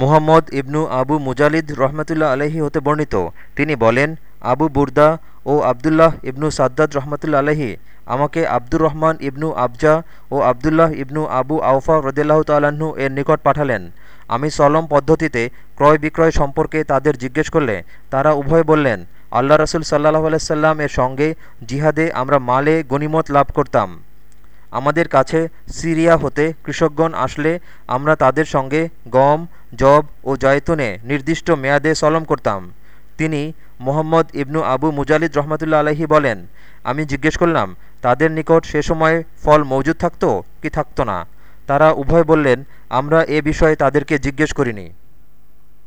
মুহাম্মদ ইবনু আবু মুজালিদ রহমতুল্লাহ আলহী হতে বর্ণিত। তিনি বলেন, আবু বুরদা ও আবদুল্লাহ ইবনু সাদ্দাদ রহমতুল্লা আলহী আমাকে আব্দুর রহমান ইবনু আবজা ও আবদুল্লাহ ইবনু আবু আউফা রদিল্লাহ তাল্লাহ্ন এর নিকট পাঠালেন। আমি সলম পদ্ধতিতে ক্রয় বিক্রয় সম্পর্কে তাদের জিজ্ঞেস করলে তারা উভয় বললেন, আল্লাহ রসুল সাল্লাহ আলাইসাল্লাম এর সঙ্গে জিহাদে আমরা মালে গনিমত লাভ করতাম। আমাদের কাছে সিরিয়া হতে কৃষকগণ আসলে আমরা তাদের সঙ্গে গম, জব ও জয়তুনে নির্দিষ্ট মেয়াদে সলম করতাম। তিনি মোহাম্মদ ইবনু আবু মুজালিদ রহমতুল্লা আলহি বলেন, আমি জিজ্ঞেস করলাম, তাদের নিকট সে সময় ফল মজুদ থাকতো কি থাকতো না? তারা উভয় বললেন, আমরা এ বিষয়ে তাদেরকে জিজ্ঞেস করিনি।